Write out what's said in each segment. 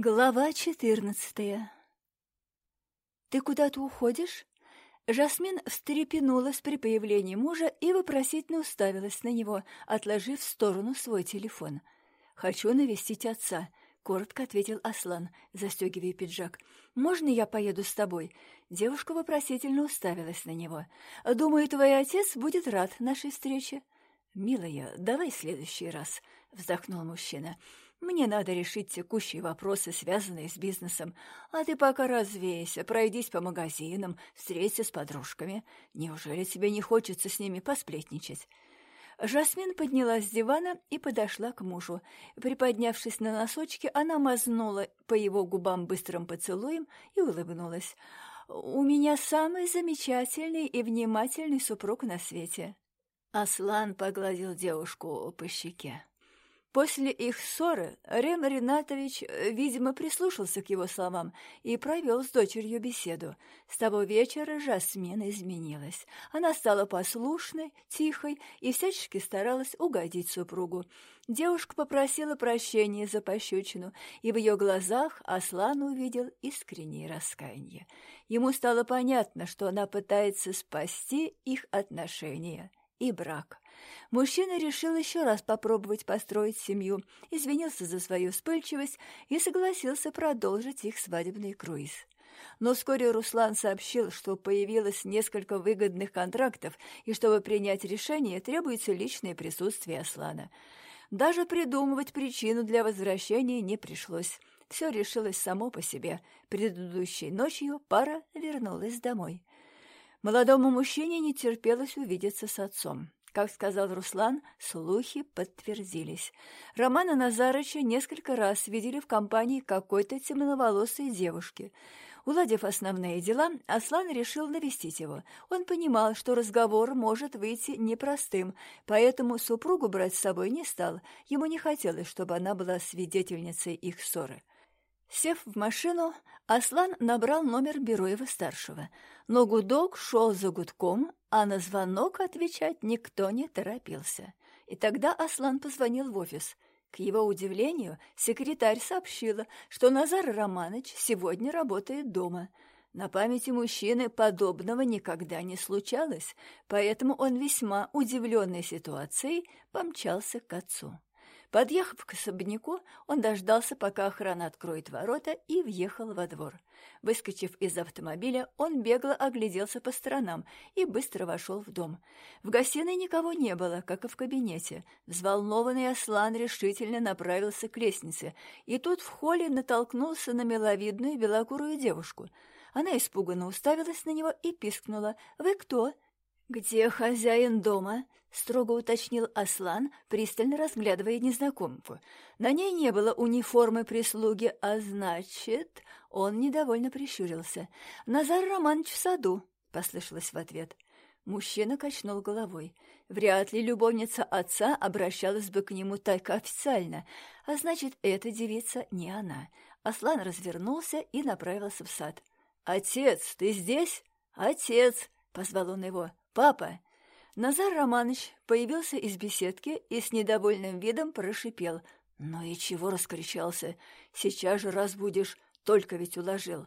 Глава четырнадцатая «Ты куда-то уходишь?» Жасмин встрепенулась при появлении мужа и вопросительно уставилась на него, отложив в сторону свой телефон. «Хочу навестить отца», — коротко ответил Аслан, застегивая пиджак. «Можно я поеду с тобой?» Девушка вопросительно уставилась на него. «Думаю, твой отец будет рад нашей встрече». «Милая, давай в следующий раз», — вздохнул мужчина. Мне надо решить текущие вопросы, связанные с бизнесом. А ты пока развейся, пройдись по магазинам, встреться с подружками. Неужели тебе не хочется с ними посплетничать?» Жасмин поднялась с дивана и подошла к мужу. Приподнявшись на носочки, она мазнула по его губам быстрым поцелуем и улыбнулась. «У меня самый замечательный и внимательный супруг на свете». Аслан погладил девушку по щеке. После их ссоры Рем Ринатович, э, видимо, прислушался к его словам и провел с дочерью беседу. С того вечера Жасмин изменилась. Она стала послушной, тихой и всячески старалась угодить супругу. Девушка попросила прощения за пощечину, и в ее глазах Аслан увидел искреннее раскаяние. Ему стало понятно, что она пытается спасти их отношения и брак. Мужчина решил еще раз попробовать построить семью, извинился за свою вспыльчивость и согласился продолжить их свадебный круиз. Но вскоре Руслан сообщил, что появилось несколько выгодных контрактов, и чтобы принять решение, требуется личное присутствие Аслана. Даже придумывать причину для возвращения не пришлось. Все решилось само по себе. Предыдущей ночью пара вернулась домой. Молодому мужчине не терпелось увидеться с отцом. Как сказал Руслан, слухи подтвердились. Романа Назарыча несколько раз видели в компании какой-то темноволосой девушки. Уладив основные дела, Аслан решил навестить его. Он понимал, что разговор может выйти непростым, поэтому супругу брать с собой не стал. Ему не хотелось, чтобы она была свидетельницей их ссоры. Сев в машину, Аслан набрал номер Бероева-старшего, но гудок шел за гудком, а на звонок отвечать никто не торопился. И тогда Аслан позвонил в офис. К его удивлению, секретарь сообщила, что Назар Романович сегодня работает дома. На памяти мужчины подобного никогда не случалось, поэтому он весьма удивленной ситуацией помчался к отцу. Подъехав к особняку, он дождался, пока охрана откроет ворота, и въехал во двор. Выскочив из автомобиля, он бегло огляделся по сторонам и быстро вошел в дом. В гостиной никого не было, как и в кабинете. Взволнованный Аслан решительно направился к лестнице, и тут в холле натолкнулся на миловидную белокурую девушку. Она испуганно уставилась на него и пискнула. «Вы кто?» «Где хозяин дома?» — строго уточнил Аслан, пристально разглядывая незнакомку. На ней не было униформы прислуги, а значит, он недовольно прищурился. «Назар Романович в саду», — послышалось в ответ. Мужчина качнул головой. Вряд ли любовница отца обращалась бы к нему так официально, а значит, эта девица не она. Аслан развернулся и направился в сад. «Отец, ты здесь?» «Отец!» — позвал он его. «Папа!» Назар Романович появился из беседки и с недовольным видом прошипел. «Ну и чего раскричался? Сейчас же разбудишь, только ведь уложил».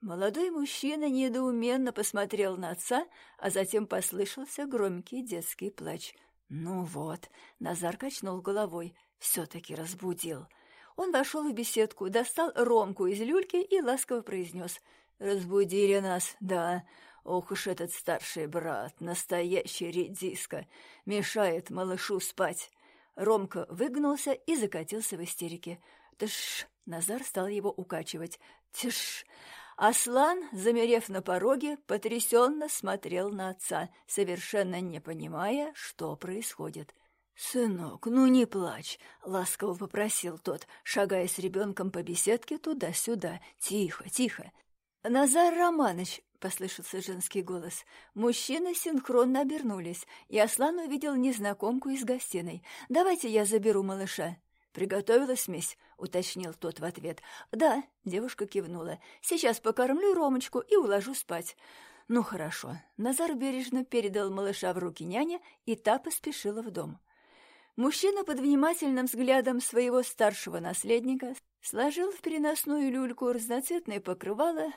Молодой мужчина недоуменно посмотрел на отца, а затем послышался громкий детский плач. «Ну вот», — Назар качнул головой, — «все-таки разбудил». Он вошел в беседку, достал Ромку из люльки и ласково произнес. «Разбудили нас, да. Ох уж этот старший брат, настоящий редиска, мешает малышу спать. Ромка выгнулся и закатился в истерике. Тш! Назар стал его укачивать. Тш! Аслан, замерев на пороге, потрясенно смотрел на отца, совершенно не понимая, что происходит. «Сынок, ну не плачь!» — ласково попросил тот, шагая с ребенком по беседке туда-сюда. «Тихо, тихо!» «Назар Романович, послышался женский голос. Мужчины синхронно обернулись, и Аслан увидел незнакомку из гостиной. «Давайте я заберу малыша». «Приготовила смесь?» — уточнил тот в ответ. «Да», — девушка кивнула. «Сейчас покормлю Ромочку и уложу спать». «Ну, хорошо». Назар бережно передал малыша в руки няне, и та поспешила в дом. Мужчина под внимательным взглядом своего старшего наследника сложил в переносную люльку разноцветные покрывала,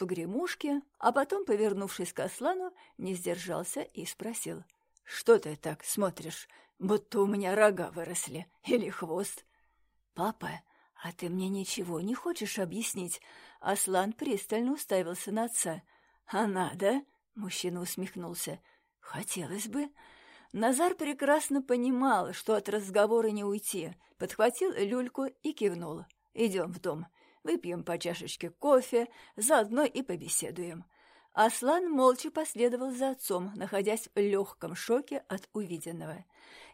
погремушки, а потом, повернувшись к Аслану, не сдержался и спросил. «Что ты так смотришь, будто у меня рога выросли или хвост?» «Папа, а ты мне ничего не хочешь объяснить?» Аслан пристально уставился на отца. «А надо?» — мужчина усмехнулся. «Хотелось бы». Назар прекрасно понимал, что от разговора не уйти, подхватил люльку и кивнул. «Идем в дом, выпьем по чашечке кофе, заодно и побеседуем». Аслан молча последовал за отцом, находясь в легком шоке от увиденного.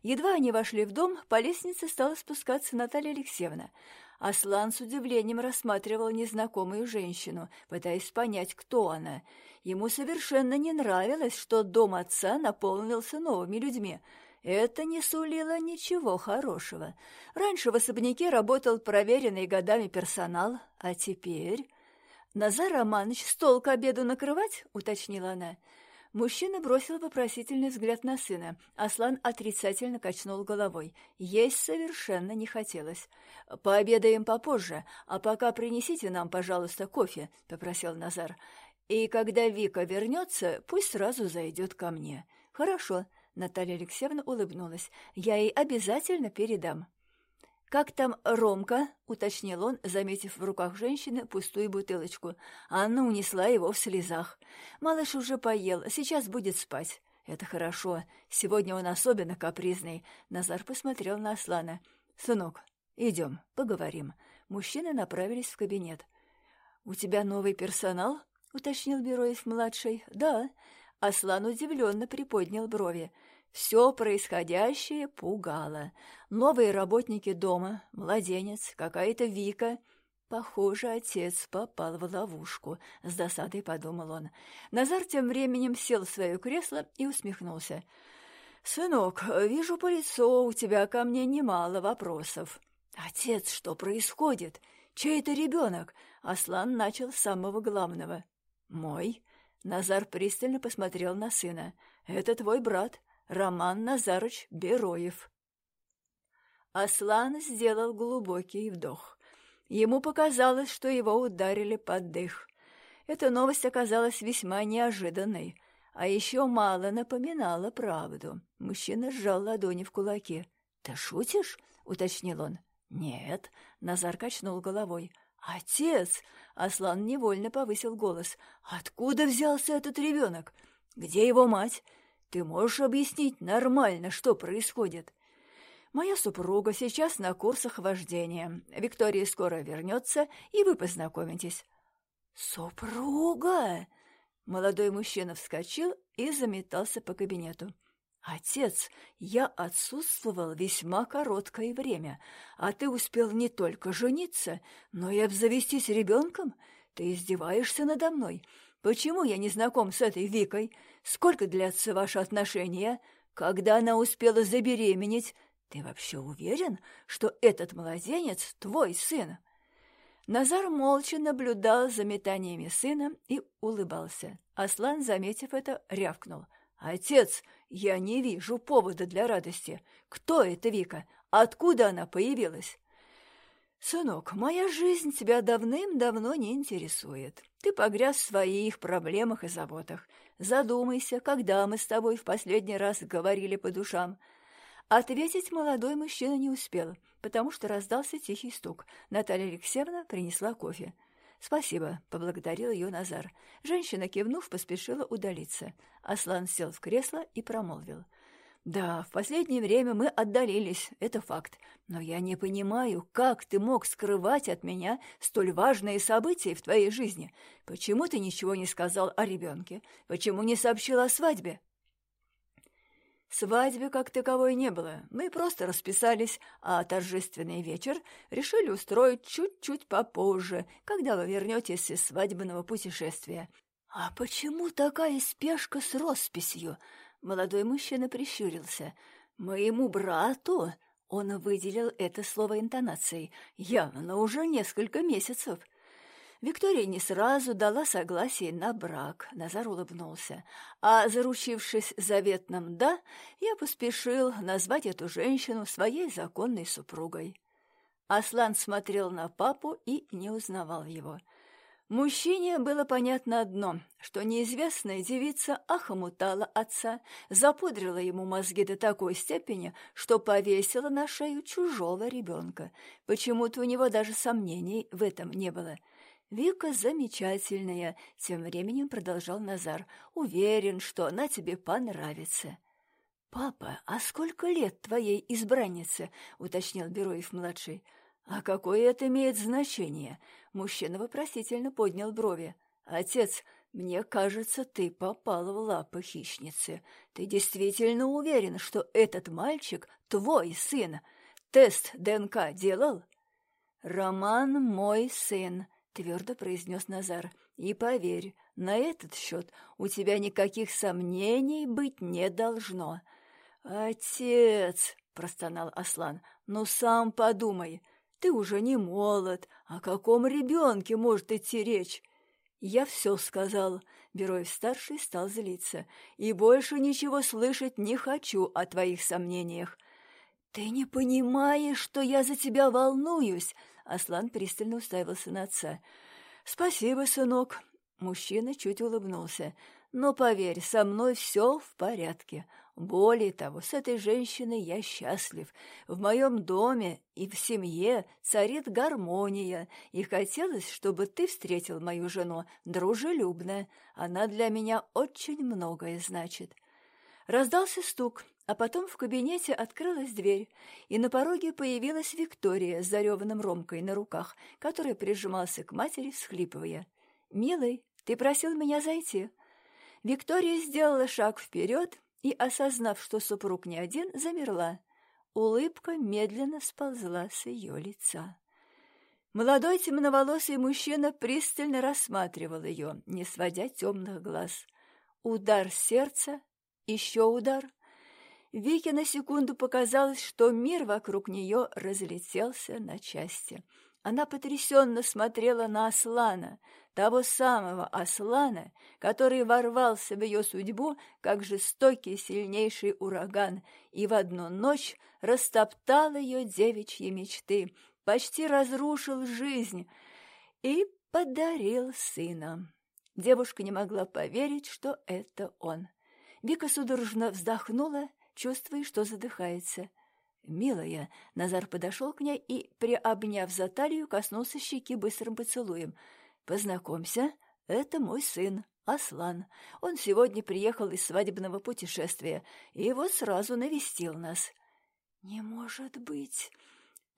Едва они вошли в дом, по лестнице стала спускаться Наталья Алексеевна. Аслан с удивлением рассматривал незнакомую женщину, пытаясь понять, кто она. Ему совершенно не нравилось, что дом отца наполнился новыми людьми. Это не сулило ничего хорошего. Раньше в особняке работал проверенный годами персонал, а теперь... «Назар Романович, стол к обеду накрывать?» — уточнила она. Мужчина бросил вопросительный взгляд на сына. Аслан отрицательно качнул головой. Есть совершенно не хотелось. «Пообедаем попозже, а пока принесите нам, пожалуйста, кофе», — попросил Назар. «И когда Вика вернется, пусть сразу зайдет ко мне». «Хорошо», — Наталья Алексеевна улыбнулась. «Я ей обязательно передам». «Как там Ромка?» — уточнил он, заметив в руках женщины пустую бутылочку. Анна унесла его в слезах. «Малыш уже поел, сейчас будет спать». «Это хорошо. Сегодня он особенно капризный». Назар посмотрел на Аслана. «Сынок, идем, поговорим». Мужчины направились в кабинет. «У тебя новый персонал?» — уточнил Бероев-младший. «Да». Аслан удивленно приподнял брови. Все происходящее пугало. Новые работники дома, младенец, какая-то Вика. Похоже, отец попал в ловушку, с досадой подумал он. Назар тем временем сел в свое кресло и усмехнулся. «Сынок, вижу по лицу, у тебя ко мне немало вопросов. Отец, что происходит? Чей это ребенок?» Аслан начал с самого главного. «Мой». Назар пристально посмотрел на сына. «Это твой брат. Роман Назарыч Бероев. Аслан сделал глубокий вдох. Ему показалось, что его ударили под дых. Эта новость оказалась весьма неожиданной, а еще мало напоминала правду. Мужчина сжал ладони в кулаки. «Ты шутишь?» — уточнил он. «Нет», — Назар качнул головой. «Отец!» — Аслан невольно повысил голос. «Откуда взялся этот ребенок? Где его мать? Ты можешь объяснить нормально, что происходит? Моя супруга сейчас на курсах вождения. Виктория скоро вернется, и вы познакомитесь. Супруга? Молодой мужчина вскочил и заметался по кабинету. «Отец, я отсутствовал весьма короткое время, а ты успел не только жениться, но и обзавестись ребенком? Ты издеваешься надо мной. Почему я не знаком с этой Викой? Сколько длятся ваши отношения? Когда она успела забеременеть? Ты вообще уверен, что этот младенец твой сын?» Назар молча наблюдал за метаниями сына и улыбался. Аслан, заметив это, рявкнул. «Отец, я не вижу повода для радости. Кто эта Вика? Откуда она появилась?» «Сынок, моя жизнь тебя давным-давно не интересует. Ты погряз в своих проблемах и заботах. Задумайся, когда мы с тобой в последний раз говорили по душам». Ответить молодой мужчина не успел, потому что раздался тихий стук. Наталья Алексеевна принесла кофе. «Спасибо», — поблагодарил ее Назар. Женщина, кивнув, поспешила удалиться. Аслан сел в кресло и промолвил. Да, в последнее время мы отдалились, это факт. Но я не понимаю, как ты мог скрывать от меня столь важные события в твоей жизни? Почему ты ничего не сказал о ребенке? Почему не сообщил о свадьбе? Свадьбы как таковой не было. Мы просто расписались, а торжественный вечер решили устроить чуть-чуть попозже, когда вы вернетесь из свадебного путешествия. А почему такая спешка с росписью? Молодой мужчина прищурился. «Моему брату...» Он выделил это слово интонацией. «Явно уже несколько месяцев». Виктория не сразу дала согласие на брак, Назар улыбнулся. А заручившись заветным «да», я поспешил назвать эту женщину своей законной супругой. Аслан смотрел на папу и не узнавал его. Мужчине было понятно одно, что неизвестная девица охомутала отца, запудрила ему мозги до такой степени, что повесила на шею чужого ребенка. Почему-то у него даже сомнений в этом не было. «Вика замечательная», — тем временем продолжал Назар. «Уверен, что она тебе понравится». «Папа, а сколько лет твоей избраннице?» — уточнил Бероев-младший. «А какое это имеет значение?» Мужчина вопросительно поднял брови. «Отец, мне кажется, ты попал в лапы хищницы. Ты действительно уверен, что этот мальчик твой сын? Тест ДНК делал?» «Роман мой сын», — твердо произнес Назар. «И поверь, на этот счет у тебя никаких сомнений быть не должно». «Отец!» — простонал Аслан. «Ну сам подумай, ты уже не молод, о каком ребенке может идти речь?» «Я все сказал», — Бероев-старший стал злиться, «и больше ничего слышать не хочу о твоих сомнениях». «Ты не понимаешь, что я за тебя волнуюсь?» Аслан пристально уставился на отца. «Спасибо, сынок». Мужчина чуть улыбнулся. «Но поверь, со мной все в порядке. Более того, с этой женщиной я счастлив. В моем доме и в семье царит гармония, и хотелось, чтобы ты встретил мою жену дружелюбно. Она для меня очень многое значит». Раздался стук, а потом в кабинете открылась дверь, и на пороге появилась Виктория с зареванным Ромкой на руках, который прижимался к матери, всхлипывая. «Милый, ты просил меня зайти». Виктория сделала шаг вперед, и, осознав, что супруг не один, замерла. Улыбка медленно сползла с ее лица. Молодой темноволосый мужчина пристально рассматривал ее, не сводя темных глаз. Удар сердца, еще удар. Вике на секунду показалось, что мир вокруг нее разлетелся на части. Она потрясенно смотрела на Аслана, того самого Аслана, который ворвался в ее судьбу, как жестокий сильнейший ураган, и в одну ночь растоптал ее девичьи мечты, почти разрушил жизнь и подарил сына. Девушка не могла поверить, что это он. Вика судорожно вздохнула, чувствуя, что задыхается. «Милая!» — Назар подошел к ней и, приобняв за талию, коснулся щеки быстрым поцелуем — Познакомься, это мой сын, Аслан. Он сегодня приехал из свадебного путешествия и вот сразу навестил нас. Не может быть!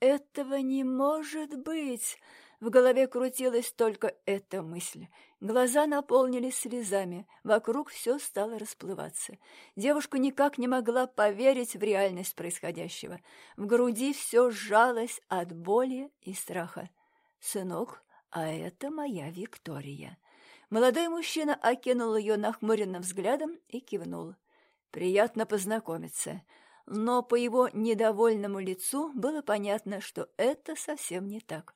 Этого не может быть! В голове крутилась только эта мысль. Глаза наполнились слезами, вокруг все стало расплываться. Девушка никак не могла поверить в реальность происходящего. В груди все сжалось от боли и страха. «Сынок, а это моя Виктория. Молодой мужчина окинул ее нахмуренным взглядом и кивнул. Приятно познакомиться. Но по его недовольному лицу было понятно, что это совсем не так.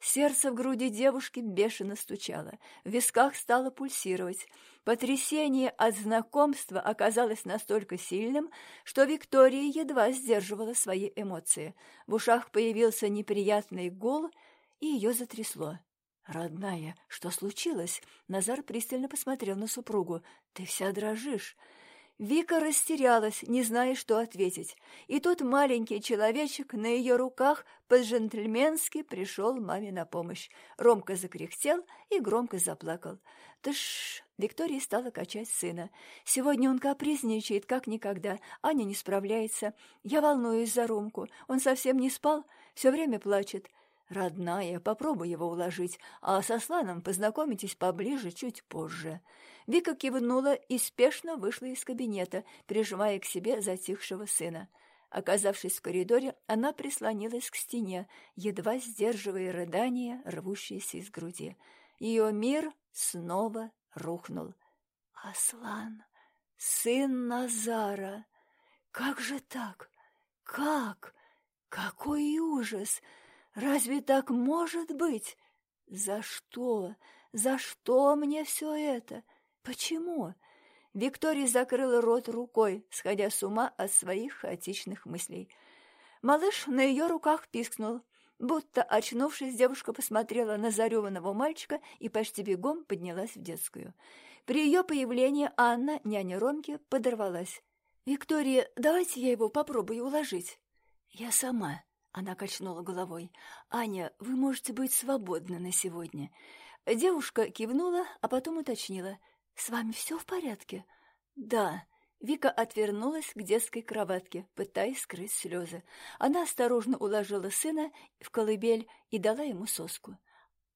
Сердце в груди девушки бешено стучало, в висках стало пульсировать. Потрясение от знакомства оказалось настолько сильным, что Виктория едва сдерживала свои эмоции. В ушах появился неприятный гул, и ее затрясло. «Родная, что случилось?» Назар пристально посмотрел на супругу. «Ты вся дрожишь». Вика растерялась, не зная, что ответить. И тут маленький человечек на ее руках по-джентльменски пришел маме на помощь. Ромка закряхтел и громко заплакал. «Тыш!» Виктория стала качать сына. «Сегодня он капризничает, как никогда. Аня не справляется. Я волнуюсь за Ромку. Он совсем не спал, все время плачет. «Родная, попробуй его уложить, а со Сланом познакомитесь поближе чуть позже». Вика кивнула и спешно вышла из кабинета, прижимая к себе затихшего сына. Оказавшись в коридоре, она прислонилась к стене, едва сдерживая рыдания, рвущиеся из груди. Ее мир снова рухнул. «Аслан, сын Назара! Как же так? Как? Какой ужас!» Разве так может быть? За что? За что мне все это? Почему? Виктория закрыла рот рукой, сходя с ума от своих хаотичных мыслей. Малыш на ее руках пискнул. Будто, очнувшись, девушка посмотрела на зареванного мальчика и почти бегом поднялась в детскую. При ее появлении Анна, няня Ромки, подорвалась. «Виктория, давайте я его попробую уложить». «Я сама», — она качнула головой. «Аня, вы можете быть свободны на сегодня». Девушка кивнула, а потом уточнила. «С вами все в порядке?» «Да», Вика отвернулась к детской кроватке, пытаясь скрыть слезы. Она осторожно уложила сына в колыбель и дала ему соску.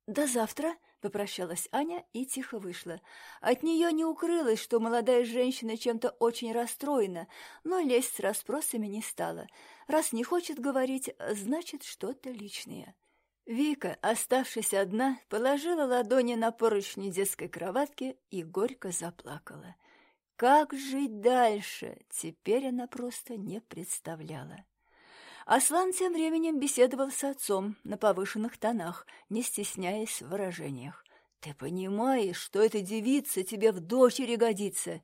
«До завтра!» — попрощалась Аня и тихо вышла. От нее не укрылось, что молодая женщина чем-то очень расстроена, но лезть с расспросами не стала. Раз не хочет говорить, значит, что-то личное. Вика, оставшись одна, положила ладони на поручни детской кроватки и горько заплакала. Как жить дальше, теперь она просто не представляла. Аслан тем временем беседовал с отцом на повышенных тонах, не стесняясь в выражениях. «Ты понимаешь, что эта девица тебе в дочери годится?»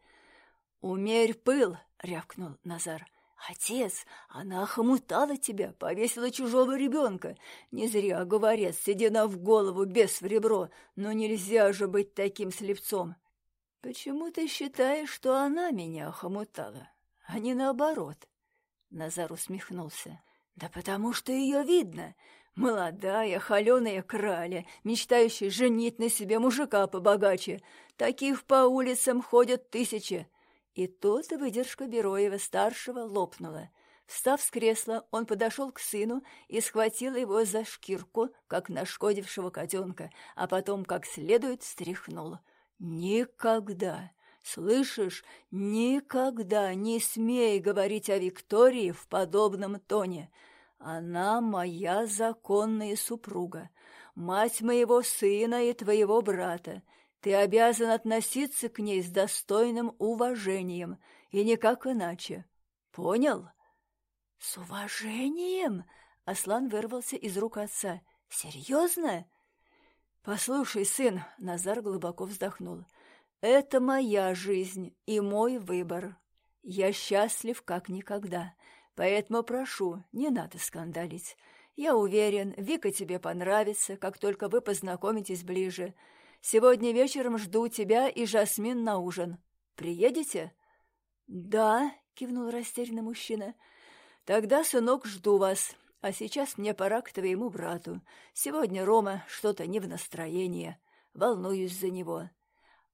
«Умерь пыл!» — рявкнул Назар. «Отец, она охомутала тебя, повесила чужого ребенка. Не зря, говорят, седина в голову, без в ребро, но нельзя же быть таким слепцом. «Почему ты считаешь, что она меня охомутала, а не наоборот?» Назар усмехнулся. «Да потому что ее видно. Молодая, холеная краля, мечтающая женить на себе мужика побогаче. Таких по улицам ходят тысячи». И тут выдержка Бероева-старшего лопнула. Встав с кресла, он подошел к сыну и схватил его за шкирку, как нашкодившего котенка, а потом как следует встряхнул — Никогда, слышишь, никогда не смей говорить о Виктории в подобном тоне. Она моя законная супруга, мать моего сына и твоего брата. Ты обязан относиться к ней с достойным уважением, и никак иначе. Понял? С уважением? Аслан вырвался из рук отца. Серьезно? «Послушай, сын», — Назар глубоко вздохнул, — «это моя жизнь и мой выбор. Я счастлив как никогда, поэтому прошу, не надо скандалить. Я уверен, Вика тебе понравится, как только вы познакомитесь ближе. Сегодня вечером жду тебя и Жасмин на ужин. Приедете?» «Да», — кивнул растерянный мужчина. «Тогда, сынок, жду вас. А сейчас мне пора к твоему брату. Сегодня Рома что-то не в настроении. Волнуюсь за него».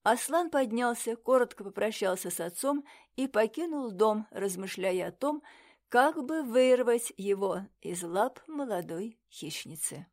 Аслан поднялся, коротко попрощался с отцом и покинул дом, размышляя о том, как бы вырвать его из лап молодой хищницы.